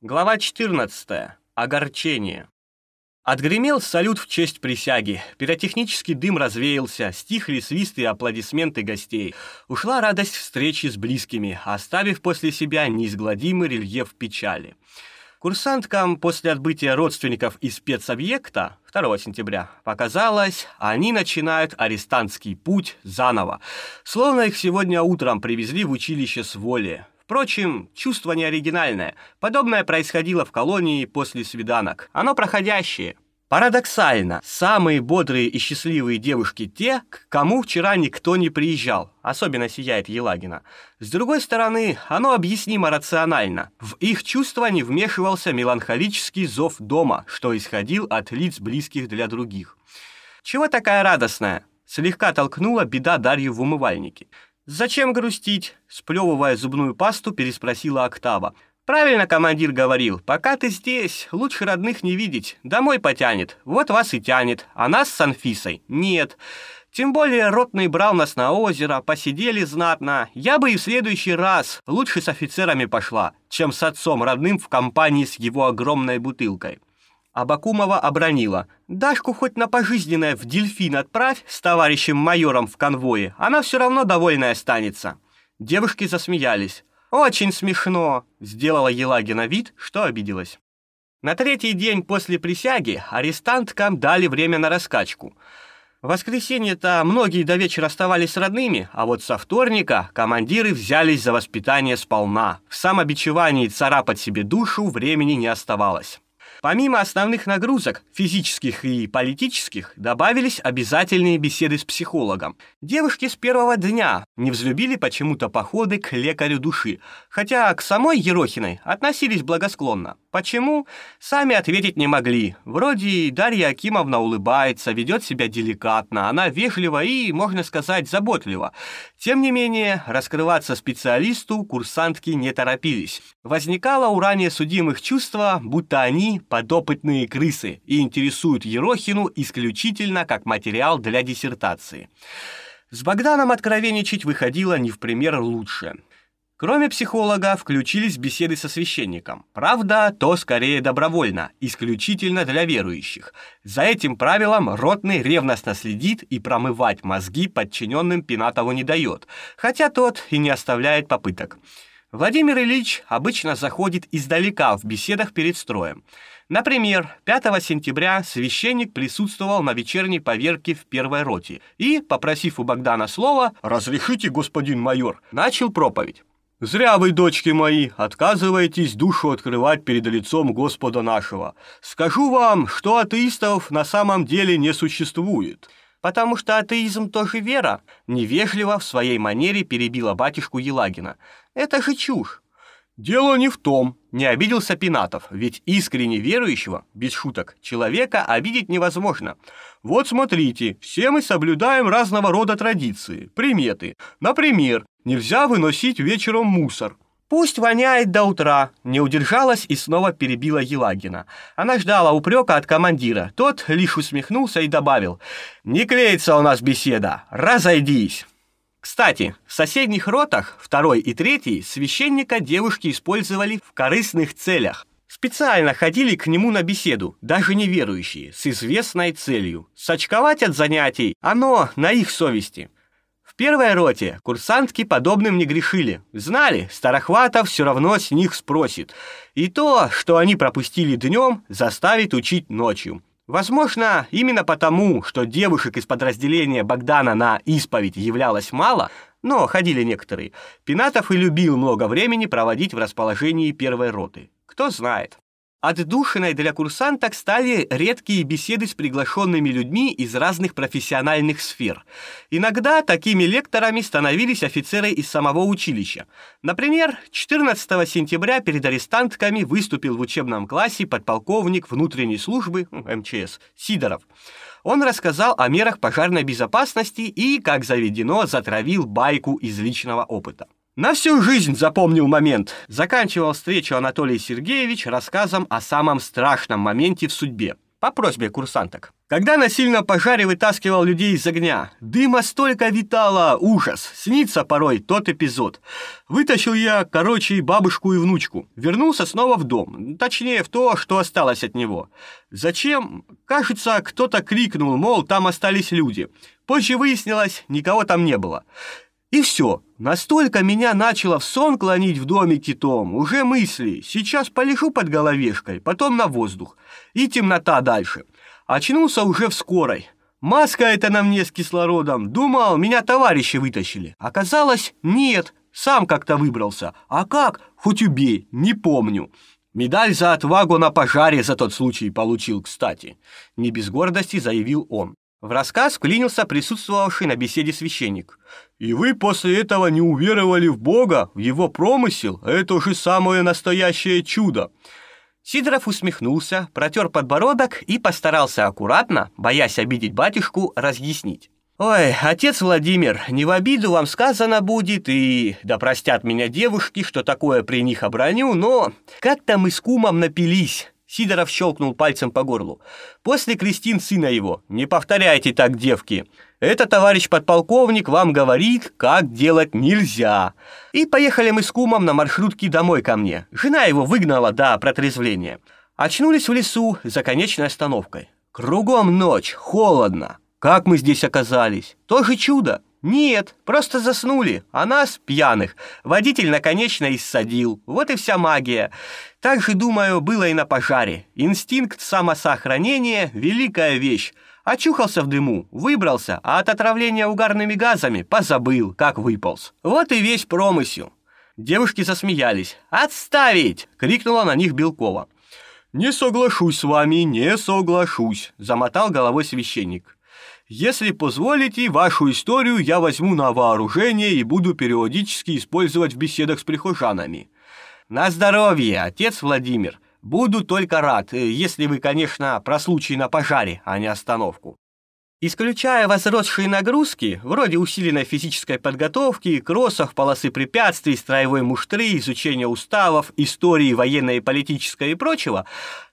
Глава 14. Огорчение. Отгремел салют в честь присяги. Пиротехнический дым развеялся, стихли свисты и аплодисменты гостей. Ушла радость встречи с близкими, оставив после себя неизгладимый рельеф печали. Курсанткам после отбытия родственников из спецобъекта 2 сентября показалось, они начинают арестантский путь заново, словно их сегодня утром привезли в училище с воли. Впрочем, чувство не оригинальное. Подобное происходило в колонии после свиданок. Оно проходящее. Парадоксально, самые бодрые и счастливые девушки те, к кому вчера никто не приезжал, особенно сияет Елагина. С другой стороны, оно объяснимо рационально. В их чувства не вмешивался меланхолический зов дома, что исходил от лиц близких для других. «Чего такая радостная?» Слегка толкнула беда Дарью в умывальнике. «Зачем грустить?» — сплевывая зубную пасту, переспросила Октава. «Правильно командир говорил, пока ты здесь, лучше родных не видеть. Домой потянет, вот вас и тянет, а нас с Анфисой нет. Тем более Ротный брал нас на озеро, посидели знатно. Я бы и в следующий раз лучше с офицерами пошла, чем с отцом родным в компании с его огромной бутылкой». Абакумова обронила. «Дашку хоть на пожизненное в дельфин отправь с товарищем майором в конвое, она все равно довольная останется». Девушки засмеялись. «Очень смешно», — сделала Елагина вид, что обиделась. На третий день после присяги арестанткам дали время на раскачку. В воскресенье-то многие до вечера оставались с родными, а вот со вторника командиры взялись за воспитание сполна. В самобичевании царапать себе душу времени не оставалось. Помимо основных нагрузок, физических и политических, добавились обязательные беседы с психологом. Девушки с первого дня не взлюбили почему-то походы к лекарю души, хотя к самой Ерохиной относились благосклонно. Почему? Сами ответить не могли. Вроде Дарья Акимовна улыбается, ведет себя деликатно, она вежлива и, можно сказать, заботлива. Тем не менее, раскрываться специалисту курсантки не торопились. Возникало у ранее судимых чувство, будто они подопытные крысы и интересуют Ерохину исключительно как материал для диссертации. С Богданом откровенничать выходило не в пример лучше. Кроме психолога, включились беседы со священником. Правда, то скорее добровольно, исключительно для верующих. За этим правилом Ротный ревностно следит и промывать мозги подчиненным Пинатову не дает, хотя тот и не оставляет попыток. Владимир Ильич обычно заходит издалека в беседах перед строем. Например, 5 сентября священник присутствовал на вечерней поверке в первой роте и, попросив у Богдана слова «Разрешите, господин майор», начал проповедь. Зря вы, дочки мои, отказываетесь душу открывать перед лицом Господа нашего. Скажу вам, что атеистов на самом деле не существует. Потому что атеизм тоже вера, невежливо в своей манере перебила батюшку Елагина. Это же чушь. Дело не в том, не обиделся Пинатов, ведь искренне верующего, без шуток, человека обидеть невозможно. Вот смотрите, все мы соблюдаем разного рода традиции, приметы. Например, нельзя выносить вечером мусор. Пусть воняет до утра, не удержалась и снова перебила Елагина. Она ждала упрека от командира. Тот лишь усмехнулся и добавил: "Не клеится у нас беседа. Разойдись". Кстати, в соседних ротах, второй и третий, священника девушки использовали в корыстных целях. Специально ходили к нему на беседу, даже неверующие, с известной целью. Сочковать от занятий, оно на их совести. В первой роте курсантки подобным не грешили. Знали, Старохватов все равно с них спросит. И то, что они пропустили днем, заставит учить ночью. Возможно, именно потому, что девушек из подразделения Богдана на исповедь являлось мало, но ходили некоторые, Пинатов и любил много времени проводить в расположении первой роты. Кто знает. Отдушиной для курсанток стали редкие беседы с приглашенными людьми из разных профессиональных сфер. Иногда такими лекторами становились офицеры из самого училища. Например, 14 сентября перед арестантками выступил в учебном классе подполковник внутренней службы МЧС Сидоров. Он рассказал о мерах пожарной безопасности и, как заведено, затравил байку из личного опыта. На всю жизнь запомнил момент. Заканчивал встречу Анатолий Сергеевич рассказом о самом страшном моменте в судьбе по просьбе курсанток. Когда на сильном пожаре вытаскивал людей из огня, дыма столько витало, ужас. Снится порой тот эпизод. Вытащил я, короче, бабушку и внучку. Вернулся снова в дом. Точнее, в то, что осталось от него. Зачем? Кажется, кто-то крикнул, мол, там остались люди. Позже выяснилось, никого там не было. И все. Настолько меня начало в сон клонить в домике том. Уже мысли. Сейчас полежу под головешкой, потом на воздух. И темнота дальше. Очнулся уже в скорой. Маска это на мне с кислородом. Думал, меня товарищи вытащили. Оказалось, нет, сам как-то выбрался. А как? Хоть убей, не помню. Медаль за отвагу на пожаре за тот случай получил, кстати. Не без гордости заявил он. В рассказ вклинился присутствовавший на беседе священник. «И вы после этого не уверовали в Бога, в его промысел? Это же самое настоящее чудо!» Сидоров усмехнулся, протер подбородок и постарался аккуратно, боясь обидеть батюшку, разъяснить. «Ой, отец Владимир, не в обиду вам сказано будет, и да простят меня девушки, что такое при них оброню, но как-то мы с кумом напились». Сидоров щелкнул пальцем по горлу. «После крестин сына его. Не повторяйте так, девки. Это товарищ подполковник вам говорит, как делать нельзя. И поехали мы с кумом на маршрутке домой ко мне. Жена его выгнала до протрезвления. Очнулись в лесу за конечной остановкой. Кругом ночь, холодно. Как мы здесь оказались? Тоже чудо. Нет, просто заснули, а нас, пьяных, водитель наконечно иссадил. Вот и вся магия. Так же, думаю, было и на пожаре. Инстинкт самосохранения – великая вещь. Очухался в дыму, выбрался, а от отравления угарными газами позабыл, как выполз. Вот и весь промысел. Девушки засмеялись. «Отставить!» — крикнула на них Белкова. «Не соглашусь с вами, не соглашусь», — замотал головой священник. «Если позволите, вашу историю я возьму на вооружение и буду периодически использовать в беседах с прихожанами». «На здоровье, отец Владимир!» Буду только рад, э, если вы, конечно, про случай на пожаре, а не остановку. Исключая возросшие нагрузки, вроде усиленной физической подготовки, кроссов, полосы препятствий, строевой муштры, изучения уставов, истории военной и политической и прочего,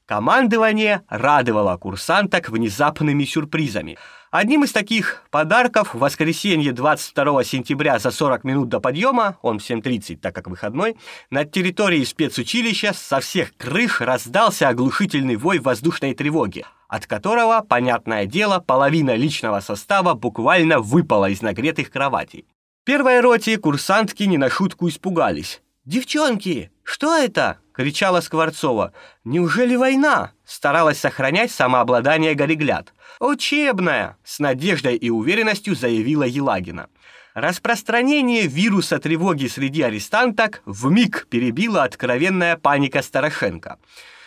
командование радовало курсанток внезапными сюрпризами – Одним из таких подарков в воскресенье 22 сентября за 40 минут до подъема, он в 7.30, так как выходной, над территорией спецучилища со всех крыш раздался оглушительный вой воздушной тревоги, от которого, понятное дело, половина личного состава буквально выпала из нагретых кроватей. В первой роте курсантки не на шутку испугались. «Девчонки, что это?» — кричала Скворцова. «Неужели война?» — старалась сохранять самообладание Горегляд. «Учебная!» — с надеждой и уверенностью заявила Елагина. Распространение вируса тревоги среди арестанток вмиг перебила откровенная паника Старошенко.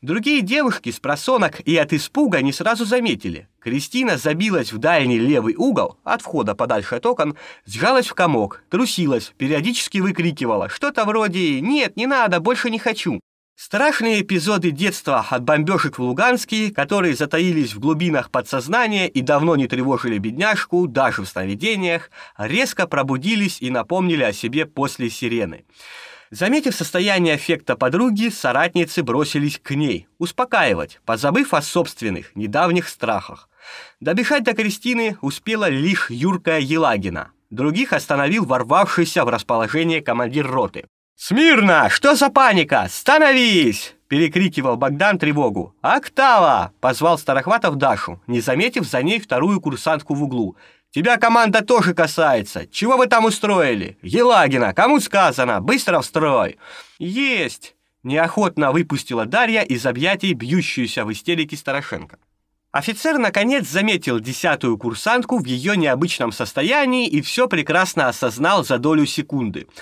Другие девушки с просонок и от испуга не сразу заметили. Кристина забилась в дальний левый угол, от входа подальше от окон, сжалась в комок, трусилась, периодически выкрикивала что-то вроде «Нет, не надо, больше не хочу». Страшные эпизоды детства от бомбежек в Луганске, которые затаились в глубинах подсознания и давно не тревожили бедняжку, даже в сновидениях, резко пробудились и напомнили о себе после сирены. Заметив состояние эффекта подруги, соратницы бросились к ней, успокаивать, позабыв о собственных, недавних страхах. Добежать до Кристины успела лишь Юрка Елагина. Других остановил ворвавшийся в расположение командир роты. «Смирно! Что за паника? Становись!» перекрикивал Богдан тревогу. «Октава!» — позвал Старохватов Дашу, не заметив за ней вторую курсантку в углу. «Тебя команда тоже касается. Чего вы там устроили? Елагина, кому сказано? Быстро в строй!» «Есть!» — неохотно выпустила Дарья из объятий бьющуюся в истерике Старошенко. Офицер, наконец, заметил десятую курсантку в ее необычном состоянии и все прекрасно осознал за долю секунды —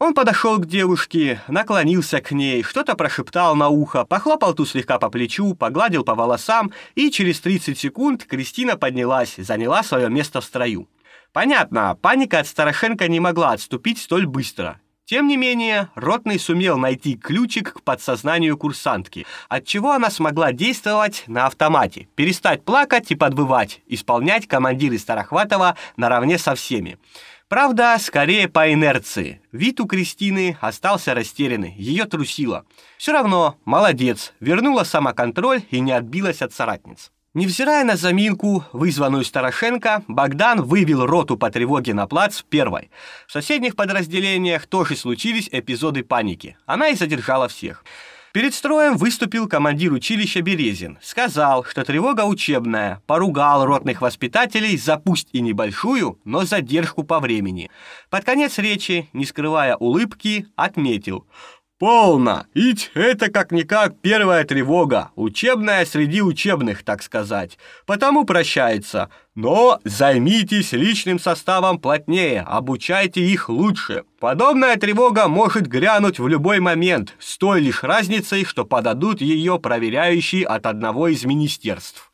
он подошел к девушке, наклонился к ней, что-то прошептал на ухо, похлопал ту слегка по плечу, погладил по волосам, и через 30 секунд Кристина поднялась, заняла свое место в строю. Понятно, паника от Старошенко не могла отступить столь быстро. Тем не менее, Ротный сумел найти ключик к подсознанию курсантки, отчего она смогла действовать на автомате, перестать плакать и подвывать, исполнять командиры Старохватова наравне со всеми. Правда, скорее по инерции. Вид у Кристины остался растерянный, ее трусило. Все равно, молодец, вернула самоконтроль и не отбилась от соратниц. Невзирая на заминку, вызванную Старошенко, Богдан вывел роту по тревоге на плац первой. В соседних подразделениях тоже случились эпизоды паники. Она и задержала всех. Перед строем выступил командир училища Березин. Сказал, что тревога учебная, поругал ротных воспитателей за пусть и небольшую, но задержку по времени. Под конец речи, не скрывая улыбки, отметил – Полно. Ить это как-никак первая тревога, учебная среди учебных, так сказать. Потому прощается. Но займитесь личным составом плотнее, обучайте их лучше. Подобная тревога может грянуть в любой момент, с той лишь разницей, что подадут ее проверяющие от одного из министерств.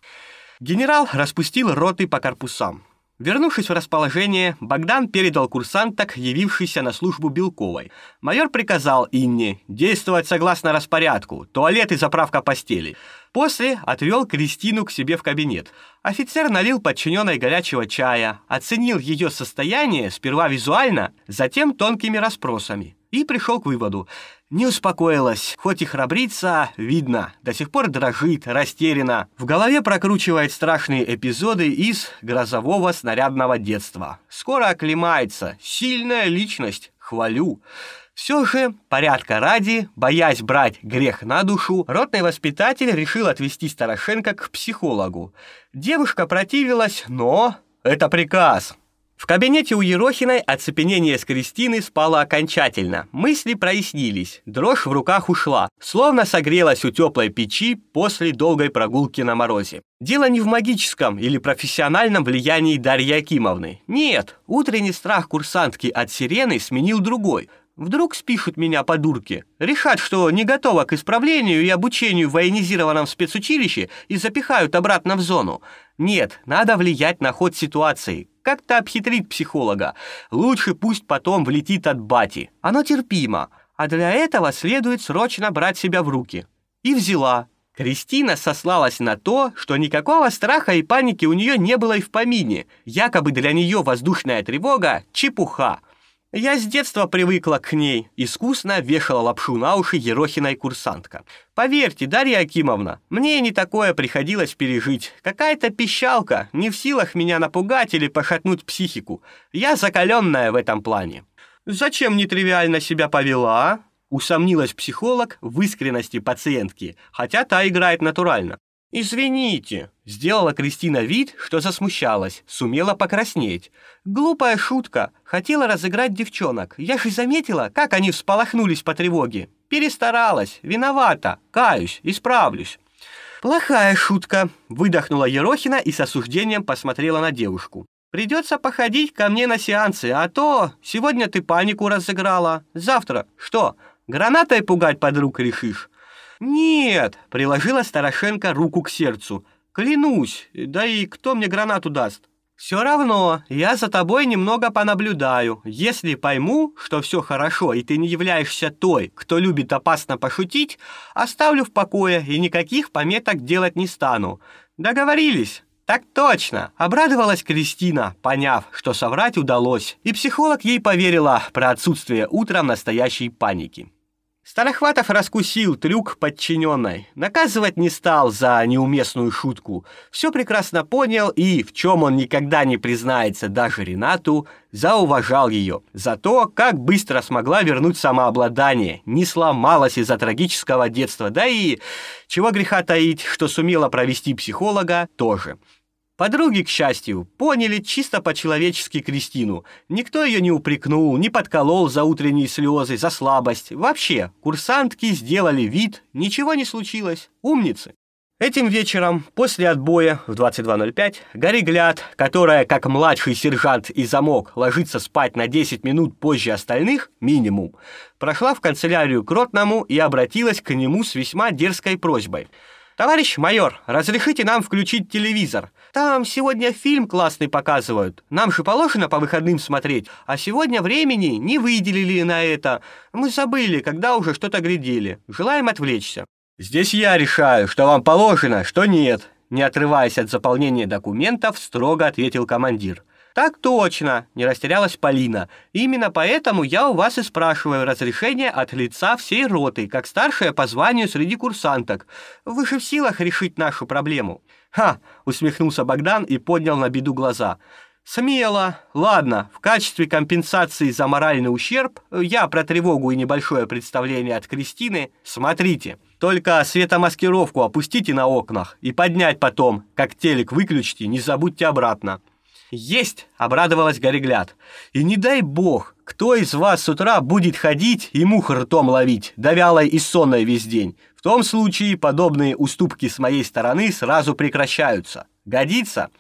Генерал распустил роты по корпусам. Вернувшись в расположение, Богдан передал курсанток, явившийся на службу Белковой. Майор приказал Инне действовать согласно распорядку, туалет и заправка постели. После отвел Кристину к себе в кабинет. Офицер налил подчиненной горячего чая, оценил ее состояние сперва визуально, затем тонкими расспросами и пришел к выводу. Не успокоилась, хоть и храбрится, видно, до сих пор дрожит, растеряна. В голове прокручивает страшные эпизоды из грозового снарядного детства. Скоро оклемается, сильная личность, хвалю. Все же, порядка ради, боясь брать грех на душу, ротный воспитатель решил отвести Старошенко к психологу. Девушка противилась, но... Это приказ. В кабинете у Ерохиной оцепенение с Кристины спало окончательно. Мысли прояснились, дрожь в руках ушла, словно согрелась у теплой печи после долгой прогулки на морозе. Дело не в магическом или профессиональном влиянии Дарьи Акимовны. Нет, утренний страх курсантки от сирены сменил другой. Вдруг спишут меня по дурке, решат, что не готова к исправлению и обучению в военизированном спецучилище и запихают обратно в зону. Нет, надо влиять на ход ситуации, как-то обхитрить психолога. Лучше пусть потом влетит от бати. Оно терпимо, а для этого следует срочно брать себя в руки. И взяла. Кристина сослалась на то, что никакого страха и паники у нее не было и в помине. Якобы для нее воздушная тревога — чепуха. Я с детства привыкла к ней, искусно вешала лапшу на уши Ерохиной курсантка. Поверьте, Дарья Акимовна, мне не такое приходилось пережить. Какая-то пищалка, не в силах меня напугать или пошатнуть психику. Я закаленная в этом плане. Зачем нетривиально себя повела? Усомнилась психолог в искренности пациентки, хотя та играет натурально. «Извините», — сделала Кристина вид, что засмущалась, сумела покраснеть. «Глупая шутка. Хотела разыграть девчонок. Я же заметила, как они всполохнулись по тревоге. Перестаралась. Виновата. Каюсь. Исправлюсь». «Плохая шутка», — выдохнула Ерохина и с осуждением посмотрела на девушку. «Придется походить ко мне на сеансы, а то сегодня ты панику разыграла. Завтра что, гранатой пугать подруг решишь?» «Нет!» — приложила Старошенко руку к сердцу. «Клянусь! Да и кто мне гранату даст?» «Все равно, я за тобой немного понаблюдаю. Если пойму, что все хорошо, и ты не являешься той, кто любит опасно пошутить, оставлю в покое и никаких пометок делать не стану. Договорились?» «Так точно!» — обрадовалась Кристина, поняв, что соврать удалось, и психолог ей поверила про отсутствие утром настоящей паники. Старохватов раскусил трюк подчиненной. Наказывать не стал за неуместную шутку. Все прекрасно понял и, в чем он никогда не признается даже Ренату, зауважал ее. За то, как быстро смогла вернуть самообладание, не сломалась из-за трагического детства, да и, чего греха таить, что сумела провести психолога, тоже. Подруги, к счастью, поняли чисто по-человечески Кристину. Никто ее не упрекнул, не подколол за утренние слезы, за слабость. Вообще, курсантки сделали вид, ничего не случилось. Умницы. Этим вечером, после отбоя в 22.05, Гарри Гляд, которая, как младший сержант и замок, ложится спать на 10 минут позже остальных, минимум, прошла в канцелярию к Ротному и обратилась к нему с весьма дерзкой просьбой – «Товарищ майор, разрешите нам включить телевизор? Там сегодня фильм классный показывают. Нам же положено по выходным смотреть, а сегодня времени не выделили на это. Мы забыли, когда уже что-то глядели. Желаем отвлечься». «Здесь я решаю, что вам положено, что нет», не отрываясь от заполнения документов, строго ответил командир. Так точно, не растерялась Полина. Именно поэтому я у вас и спрашиваю разрешение от лица всей роты, как старшая по званию среди курсанток. Вы же в силах решить нашу проблему. Ха, усмехнулся Богдан и поднял на беду глаза. Смело. Ладно, в качестве компенсации за моральный ущерб я про тревогу и небольшое представление от Кристины. Смотрите. Только светомаскировку опустите на окнах и поднять потом, как телек выключите, не забудьте обратно. Есть, обрадовалась Горегляд. И не дай бог, кто из вас с утра будет ходить и мух ртом ловить, да вялой и сонной весь день. В том случае подобные уступки с моей стороны сразу прекращаются. Годится?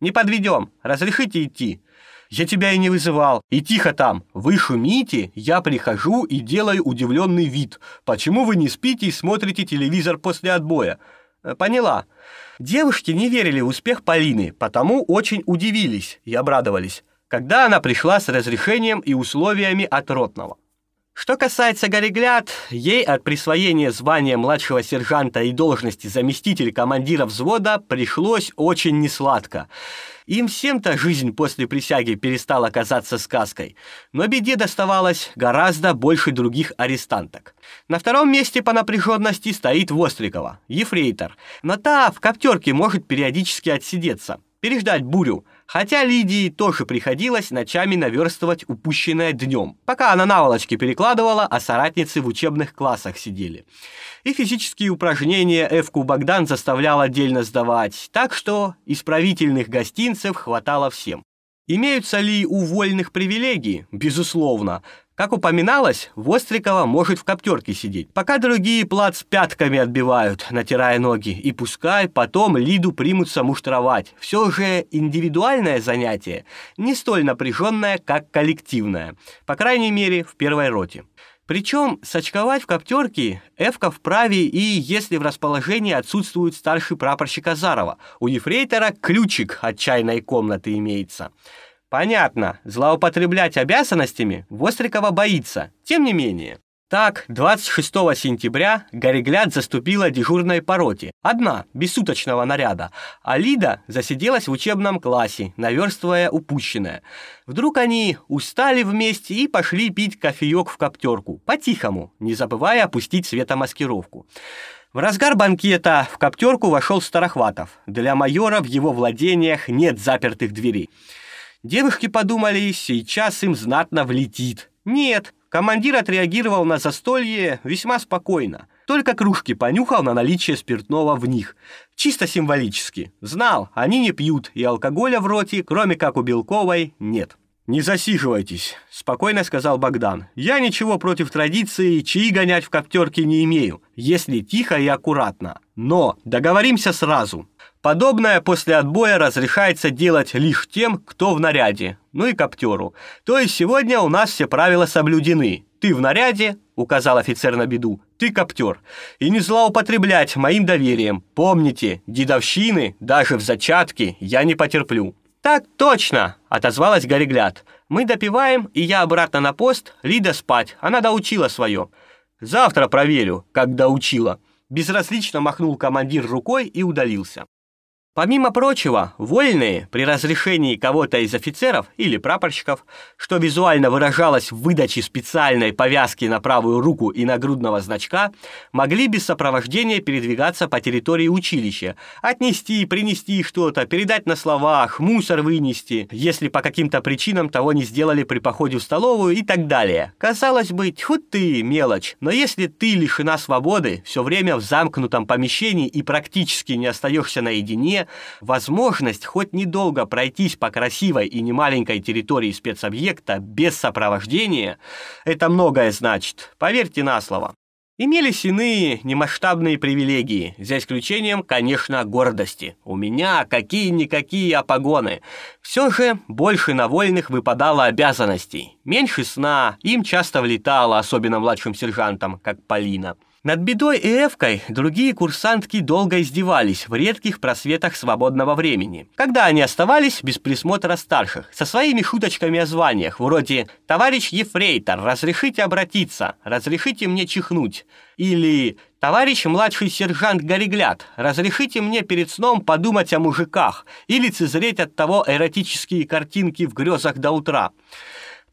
Не подведем. Разрешите идти. Я тебя и не вызывал. И тихо там. Вы шумите, я прихожу и делаю удивленный вид. Почему вы не спите и смотрите телевизор после отбоя? Э, поняла. Девушки не верили в успех Полины, потому очень удивились и обрадовались, когда она пришла с разрешением и условиями от ротного. Что касается Горегляд, ей от присвоения звания младшего сержанта и должности заместитель командира взвода пришлось очень несладко. Им всем-то жизнь после присяги перестала казаться сказкой, но беде доставалось гораздо больше других арестанток. На втором месте по напряженности стоит Вострикова, ефрейтор, но та в коптерке может периодически отсидеться, переждать бурю, Хотя Лидии тоже приходилось ночами наверстывать упущенное днем, пока она наволочки перекладывала, а соратницы в учебных классах сидели. И физические упражнения Эвку Богдан заставлял отдельно сдавать, так что исправительных гостинцев хватало всем. Имеются ли у вольных привилегии? Безусловно. Как упоминалось, Вострикова может в коптерке сидеть, пока другие плац пятками отбивают, натирая ноги, и пускай потом Лиду примутся муштровать. Все же индивидуальное занятие не столь напряженное, как коллективное, по крайней мере, в первой роте. Причем сочковать в коптерке Эвка вправе и если в расположении отсутствует старший прапорщик Азарова. У ефрейтора ключик от чайной комнаты имеется. Понятно, злоупотреблять обязанностями Вострикова боится. Тем не менее. Так, 26 сентября Горегляд заступила дежурной по роте, одна, без суточного наряда, а Лида засиделась в учебном классе, наверстывая упущенное. Вдруг они устали вместе и пошли пить кофеек в коптерку, по-тихому, не забывая опустить светомаскировку. В разгар банкета в коптерку вошел Старохватов. Для майора в его владениях нет запертых дверей. Девушки подумали, сейчас им знатно влетит. Нет, командир отреагировал на застолье весьма спокойно. Только кружки понюхал на наличие спиртного в них. Чисто символически. Знал, они не пьют, и алкоголя в роте, кроме как у Белковой, нет. «Не засиживайтесь», — спокойно сказал Богдан. «Я ничего против традиции, чьи гонять в коптерке не имею, если тихо и аккуратно. Но договоримся сразу. Подобное после отбоя разрешается делать лишь тем, кто в наряде, ну и коптеру. То есть сегодня у нас все правила соблюдены. Ты в наряде, указал офицер на беду, ты коптер. И не злоупотреблять моим доверием. Помните, дедовщины, даже в зачатке, я не потерплю. Так точно, отозвалась Горегляд. Мы допиваем, и я обратно на пост, Лида спать, она доучила свое. Завтра проверю, как доучила. Безразлично махнул командир рукой и удалился. Помимо прочего, вольные при разрешении кого-то из офицеров или прапорщиков, что визуально выражалось в выдаче специальной повязки на правую руку и нагрудного значка, могли без сопровождения передвигаться по территории училища, отнести, принести что-то, передать на словах, мусор вынести, если по каким-то причинам того не сделали при походе в столовую и так далее. Казалось бы, тьфу ты, мелочь, но если ты лишена свободы, все время в замкнутом помещении и практически не остаешься наедине, возможность хоть недолго пройтись по красивой и немаленькой территории спецобъекта без сопровождения, это многое значит, поверьте на слово. Имелись иные немасштабные привилегии, за исключением, конечно, гордости. У меня какие-никакие погоны. Все же больше на вольных выпадало обязанностей. Меньше сна, им часто влетало, особенно младшим сержантам, как Полина. Над бедой и Эвкой другие курсантки долго издевались в редких просветах свободного времени, когда они оставались без присмотра старших, со своими шуточками о званиях, вроде «Товарищ Ефрейтор, разрешите обратиться, разрешите мне чихнуть» или «Товарищ младший сержант Горегляд, разрешите мне перед сном подумать о мужиках и лицезреть от того эротические картинки в грезах до утра».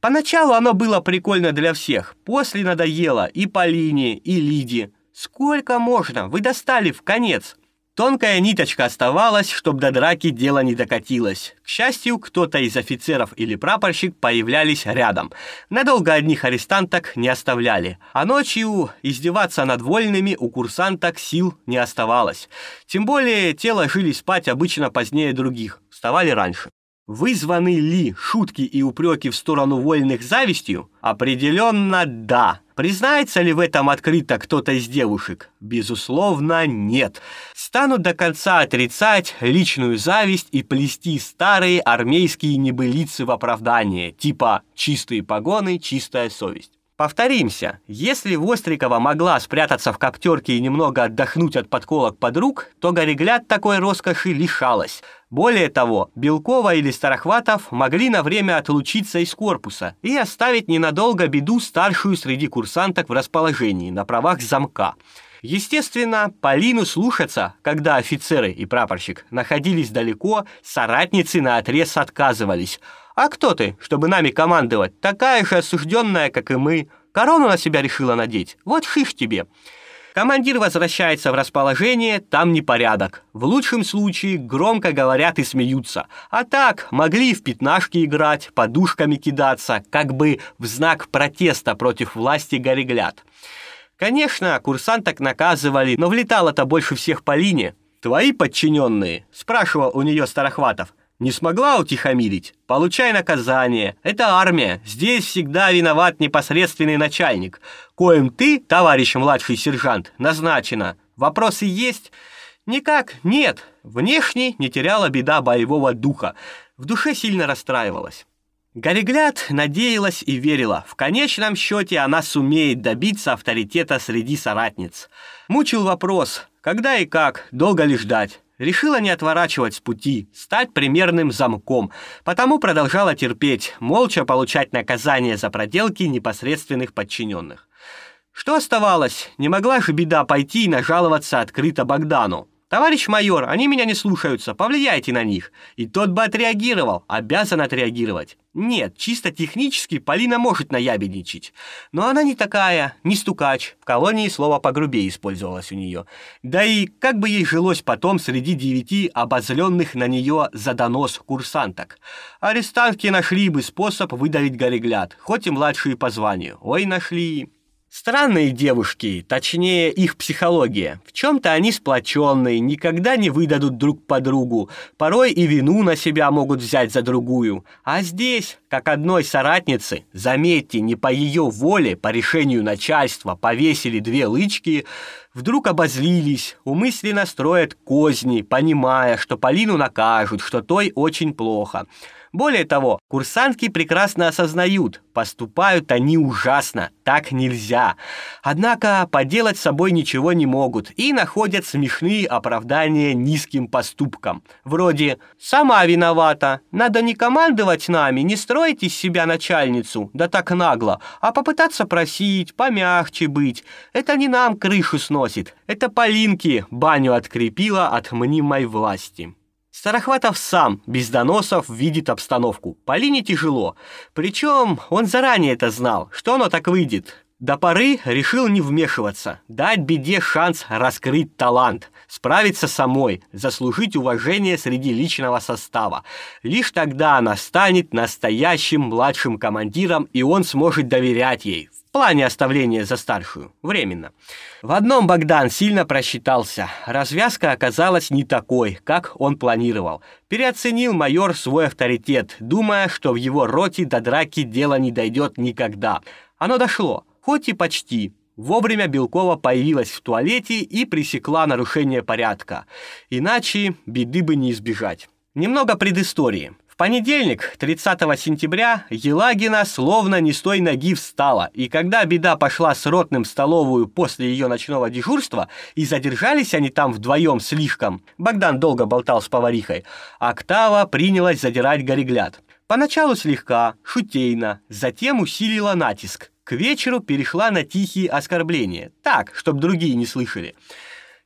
Поначалу оно было прикольно для всех, после надоело и Полине, и Лиде. Сколько можно? Вы достали в конец. Тонкая ниточка оставалась, чтобы до драки дело не докатилось. К счастью, кто-то из офицеров или прапорщик появлялись рядом. Надолго одних арестанток не оставляли. А ночью издеваться над вольными у курсанток сил не оставалось. Тем более те ложились спать обычно позднее других, вставали раньше. Вызваны ли шутки и упреки в сторону вольных завистью? Определенно да. Признается ли в этом открыто кто-то из девушек? Безусловно, нет. Станут до конца отрицать личную зависть и плести старые армейские небылицы в оправдание, типа «чистые погоны, чистая совесть». Повторимся, если Вострикова могла спрятаться в коптерке и немного отдохнуть от подколок подруг, то Горегляд такой роскоши лишалась. Более того, Белкова или Старохватов могли на время отлучиться из корпуса и оставить ненадолго беду старшую среди курсанток в расположении на правах замка. Естественно, Полину слушаться, когда офицеры и прапорщик находились далеко, соратницы на отрез отказывались – а кто ты, чтобы нами командовать? Такая же осужденная, как и мы. Корону на себя решила надеть. Вот шиш тебе. Командир возвращается в расположение, там непорядок. В лучшем случае громко говорят и смеются. А так, могли в пятнашки играть, подушками кидаться, как бы в знак протеста против власти гореглят. Конечно, курсанток наказывали, но влетало-то больше всех по линии. «Твои подчиненные?» – спрашивал у нее Старохватов. Не смогла утихомирить? Получай наказание. Это армия. Здесь всегда виноват непосредственный начальник. Коим ты, товарищ младший сержант, назначена. Вопросы есть? Никак, нет. Внешне не теряла беда боевого духа. В душе сильно расстраивалась. Горегляд надеялась и верила. В конечном счете она сумеет добиться авторитета среди соратниц. Мучил вопрос, когда и как, долго ли ждать. Решила не отворачивать с пути, стать примерным замком, потому продолжала терпеть, молча получать наказание за проделки непосредственных подчиненных. Что оставалось? Не могла же беда пойти и нажаловаться открыто Богдану. «Товарищ майор, они меня не слушаются, повлияйте на них». И тот бы отреагировал, обязан отреагировать. Нет, чисто технически Полина может наябедничать. Но она не такая, не стукач. В колонии слово погрубее использовалось у нее. Да и как бы ей жилось потом среди девяти обозленных на нее за донос курсанток. Арестантки нашли бы способ выдавить горегляд, хоть и младшие по званию. Ой, нашли. Странные девушки, точнее их психология. В чем-то они сплоченные, никогда не выдадут друг по другу, порой и вину на себя могут взять за другую. А здесь, как одной соратницы, заметьте, не по ее воле, по решению начальства повесили две лычки, вдруг обозлились, умысленно строят козни, понимая, что Полину накажут, что той очень плохо. Более того, курсантки прекрасно осознают, поступают они ужасно, так нельзя. Однако поделать с собой ничего не могут и находят смешные оправдания низким поступкам. Вроде «сама виновата, надо не командовать нами, не строить из себя начальницу, да так нагло, а попытаться просить, помягче быть. Это не нам крышу сносит, это Полинки баню открепила от мнимой власти». Старохватов сам, без доносов, видит обстановку. Полине тяжело. Причем он заранее это знал, что оно так выйдет. До поры решил не вмешиваться, дать беде шанс раскрыть талант, справиться самой, заслужить уважение среди личного состава. Лишь тогда она станет настоящим младшим командиром, и он сможет доверять ей, плане оставления за старшую, временно. В одном Богдан сильно просчитался. Развязка оказалась не такой, как он планировал. Переоценил майор свой авторитет, думая, что в его роте до драки дело не дойдет никогда. Оно дошло, хоть и почти. Вовремя Белкова появилась в туалете и пресекла нарушение порядка. Иначе беды бы не избежать. Немного предыстории понедельник, 30 сентября, Елагина словно не с той ноги встала, и когда беда пошла с ротным в столовую после ее ночного дежурства, и задержались они там вдвоем слишком, Богдан долго болтал с поварихой, Октава принялась задирать горегляд. Поначалу слегка, шутейно, затем усилила натиск. К вечеру перешла на тихие оскорбления, так, чтобы другие не слышали.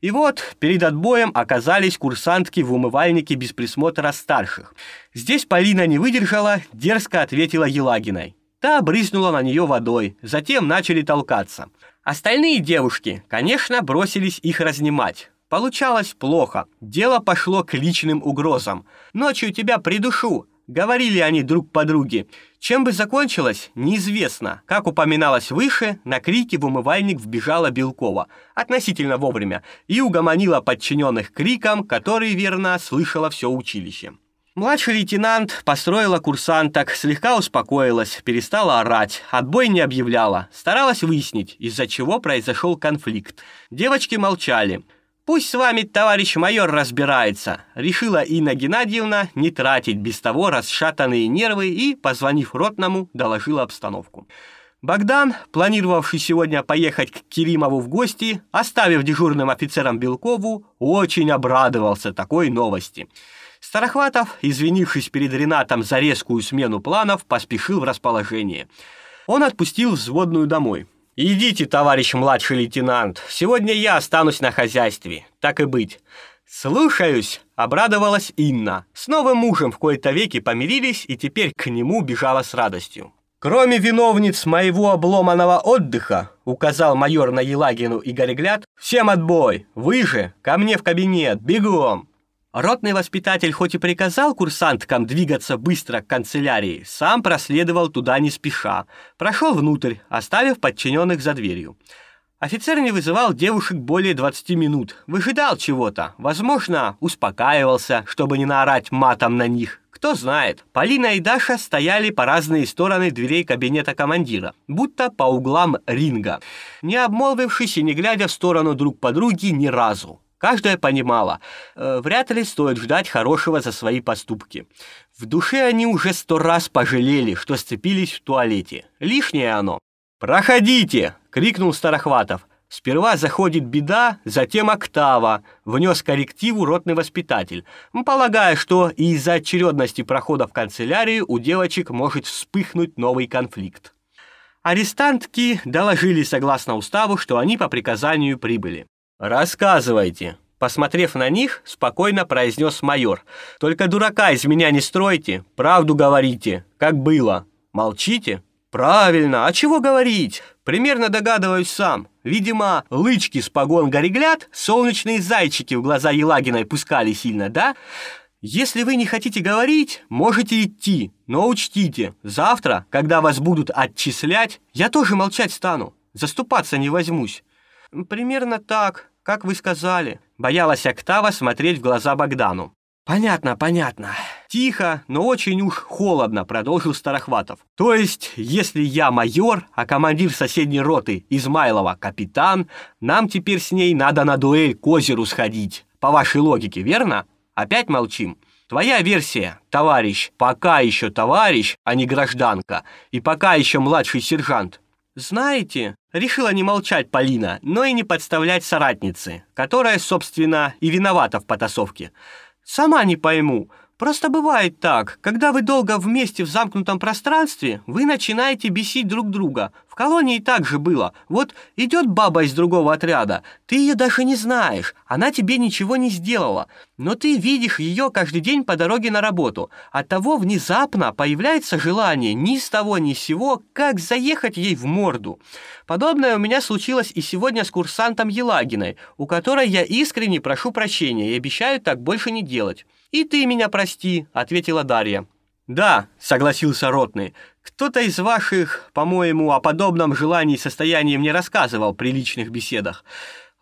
И вот перед отбоем оказались курсантки в умывальнике без присмотра старших. Здесь Полина не выдержала, дерзко ответила Елагиной. Та брызнула на нее водой, затем начали толкаться. Остальные девушки, конечно, бросились их разнимать. Получалось плохо. Дело пошло к личным угрозам. Ночью тебя придушу, говорили они друг подруге. Чем бы закончилось, неизвестно. Как упоминалось выше, на крики в умывальник вбежала Белкова, относительно вовремя, и угомонила подчиненных криком, который верно слышала все училище. Младший лейтенант построила курсанток, слегка успокоилась, перестала орать, отбой не объявляла, старалась выяснить, из-за чего произошел конфликт. Девочки молчали. Пусть с вами товарищ майор разбирается, решила Инна Геннадьевна не тратить без того расшатанные нервы и, позвонив ротному, доложила обстановку. Богдан, планировавший сегодня поехать к Керимову в гости, оставив дежурным офицером Белкову, очень обрадовался такой новости. Старохватов, извинившись перед Ренатом за резкую смену планов, поспешил в расположение. Он отпустил взводную домой. «Идите, товарищ младший лейтенант, сегодня я останусь на хозяйстве, так и быть». «Слушаюсь», — обрадовалась Инна. С новым мужем в кои-то веки помирились и теперь к нему бежала с радостью. «Кроме виновниц моего обломанного отдыха», — указал майор на Елагину и Горегляд, «всем отбой, вы же, ко мне в кабинет, бегом!» Ротный воспитатель хоть и приказал курсанткам двигаться быстро к канцелярии, сам проследовал туда не спеша, прошел внутрь, оставив подчиненных за дверью. Офицер не вызывал девушек более 20 минут, выжидал чего-то, возможно, успокаивался, чтобы не наорать матом на них. Кто знает, Полина и Даша стояли по разные стороны дверей кабинета командира, будто по углам ринга, не обмолвившись и не глядя в сторону друг подруги ни разу. Каждая понимала, э, вряд ли стоит ждать хорошего за свои поступки. В душе они уже сто раз пожалели, что сцепились в туалете. Лишнее оно. «Проходите!» — крикнул Старохватов. Сперва заходит беда, затем октава, внес коррективу ротный воспитатель, полагая, что из-за очередности прохода в канцелярию у девочек может вспыхнуть новый конфликт. Арестантки доложили согласно уставу, что они по приказанию прибыли. «Рассказывайте», — посмотрев на них, спокойно произнес майор. «Только дурака из меня не стройте, правду говорите, как было. Молчите?» «Правильно, а чего говорить? Примерно догадываюсь сам. Видимо, лычки с погон гореглят, солнечные зайчики в глаза Елагиной пускали сильно, да? Если вы не хотите говорить, можете идти, но учтите, завтра, когда вас будут отчислять, я тоже молчать стану, заступаться не возьмусь. «Примерно так, как вы сказали», — боялась Октава смотреть в глаза Богдану. «Понятно, понятно». Тихо, но очень уж холодно продолжил Старохватов. «То есть, если я майор, а командир соседней роты Измайлова капитан, нам теперь с ней надо на дуэль к озеру сходить. По вашей логике, верно? Опять молчим?» Твоя версия, товарищ, пока еще товарищ, а не гражданка, и пока еще младший сержант. Знаете, решила не молчать Полина, но и не подставлять соратницы, которая, собственно, и виновата в потасовке. Сама не пойму, Просто бывает так, когда вы долго вместе в замкнутом пространстве, вы начинаете бесить друг друга. В колонии так же было. Вот идет баба из другого отряда, ты ее даже не знаешь, она тебе ничего не сделала, но ты видишь ее каждый день по дороге на работу. От того внезапно появляется желание ни с того ни с сего, как заехать ей в морду. Подобное у меня случилось и сегодня с курсантом Елагиной, у которой я искренне прошу прощения и обещаю так больше не делать. «И ты меня прости», — ответила Дарья. «Да», — согласился Ротный, — «кто-то из ваших, по-моему, о подобном желании и состоянии мне рассказывал при личных беседах.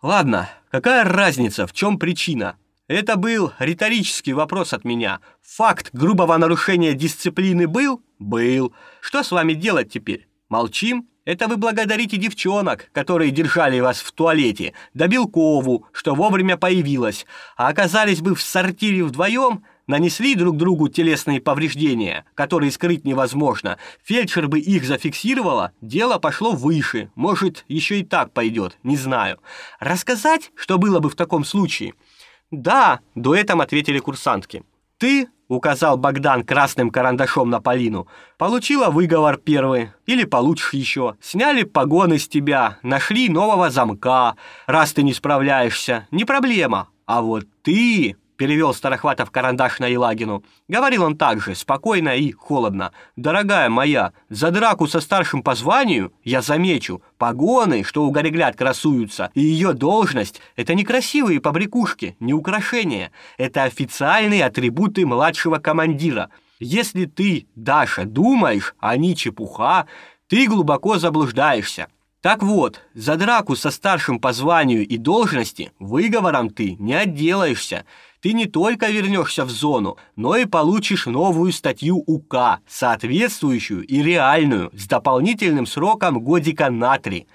Ладно, какая разница, в чем причина? Это был риторический вопрос от меня. Факт грубого нарушения дисциплины был? Был. Что с вами делать теперь? Молчим? Это вы благодарите девчонок, которые держали вас в туалете, да Белкову, что вовремя появилась, а оказались бы в сортире вдвоем, нанесли друг другу телесные повреждения, которые скрыть невозможно. Фельдшер бы их зафиксировала, дело пошло выше, может, еще и так пойдет, не знаю. Рассказать, что было бы в таком случае? Да, дуэтом ответили курсантки. Ты указал Богдан красным карандашом на Полину, получила выговор первый, или получишь еще. Сняли погоны с тебя, нашли нового замка, раз ты не справляешься, не проблема. А вот ты перевел Старохватов карандаш на Елагину. Говорил он также, спокойно и холодно. «Дорогая моя, за драку со старшим по званию, я замечу, погоны, что у Горегляд красуются, и ее должность — это не красивые побрякушки, не украшения. Это официальные атрибуты младшего командира. Если ты, Даша, думаешь, они чепуха, ты глубоко заблуждаешься. Так вот, за драку со старшим по званию и должности выговором ты не отделаешься ты не только вернешься в зону, но и получишь новую статью УК, соответствующую и реальную, с дополнительным сроком годика на три.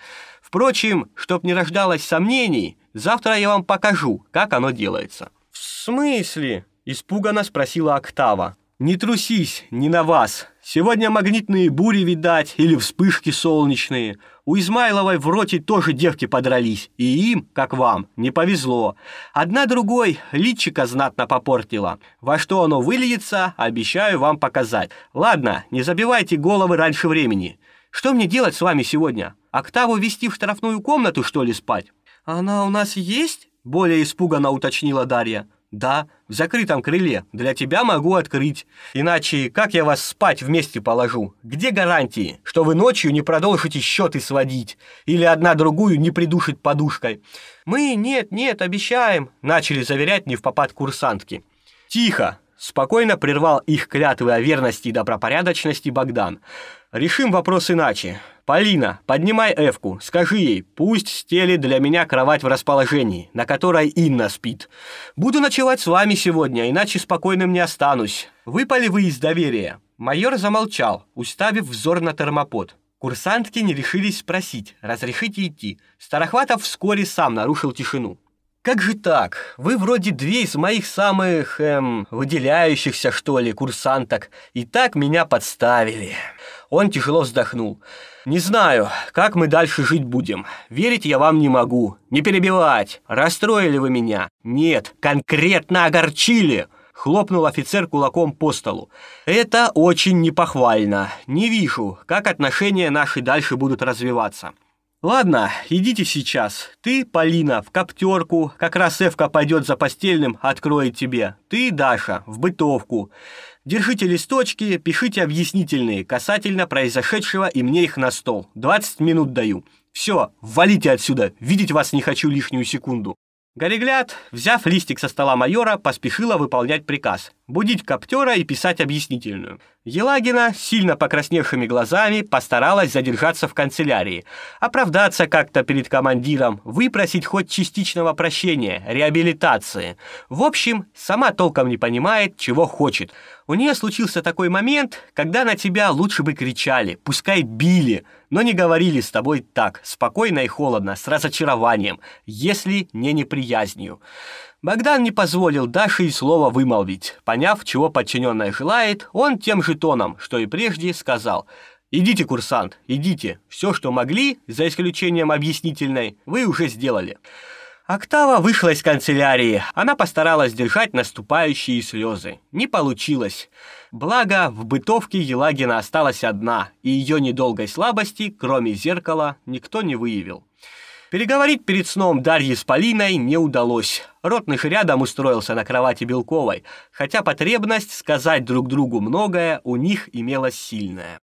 Впрочем, чтоб не рождалось сомнений, завтра я вам покажу, как оно делается». «В смысле?» – испуганно спросила Октава. «Не трусись, не на вас. Сегодня магнитные бури, видать, или вспышки солнечные. У Измайловой в роте тоже девки подрались, и им, как вам, не повезло. Одна другой личика знатно попортила. Во что оно выльется, обещаю вам показать. Ладно, не забивайте головы раньше времени. Что мне делать с вами сегодня? Октаву вести в штрафную комнату, что ли, спать? Она у нас есть? Более испуганно уточнила Дарья. «Да, в закрытом крыле. Для тебя могу открыть. Иначе как я вас спать вместе положу? Где гарантии, что вы ночью не продолжите счеты сводить? Или одна другую не придушит подушкой?» «Мы, нет, нет, обещаем», — начали заверять не в попад курсантки. «Тихо!» — спокойно прервал их клятвы о верности и добропорядочности Богдан. «Решим вопрос иначе. «Полина, поднимай Эвку, скажи ей, пусть стелит для меня кровать в расположении, на которой Инна спит. Буду ночевать с вами сегодня, иначе спокойным не останусь. Выпали вы из доверия». Майор замолчал, уставив взор на термопод. Курсантки не решились спросить, разрешите идти. Старохватов вскоре сам нарушил тишину. «Как же так? Вы вроде две из моих самых, эм, выделяющихся, что ли, курсанток, и так меня подставили». Он тяжело вздохнул. «Не знаю, как мы дальше жить будем. Верить я вам не могу. Не перебивать. Расстроили вы меня. Нет, конкретно огорчили!» Хлопнул офицер кулаком по столу. «Это очень непохвально. Не вижу, как отношения наши дальше будут развиваться». «Ладно, идите сейчас. Ты, Полина, в коптерку. Как раз Эвка пойдет за постельным, откроет тебе. Ты, Даша, в бытовку. Держите листочки, пишите объяснительные касательно произошедшего и мне их на стол. 20 минут даю. Все, валите отсюда, видеть вас не хочу лишнюю секунду. Горегляд, взяв листик со стола майора, поспешила выполнять приказ – будить коптера и писать объяснительную. Елагина, сильно покрасневшими глазами, постаралась задержаться в канцелярии, оправдаться как-то перед командиром, выпросить хоть частичного прощения, реабилитации. В общем, сама толком не понимает, чего хочет. У нее случился такой момент, когда на тебя лучше бы кричали, пускай били – но не говорили с тобой так, спокойно и холодно, с разочарованием, если не неприязнью. Богдан не позволил Даше и слова вымолвить. Поняв, чего подчиненная желает, он тем же тоном, что и прежде, сказал «Идите, курсант, идите. Все, что могли, за исключением объяснительной, вы уже сделали». Октава вышла из канцелярии. Она постаралась держать наступающие слезы. Не получилось. Благо, в бытовке Елагина осталась одна, и ее недолгой слабости, кроме зеркала, никто не выявил. Переговорить перед сном Дарьи с Полиной не удалось. Ротных рядом устроился на кровати Белковой, хотя потребность сказать друг другу многое у них имелась сильная.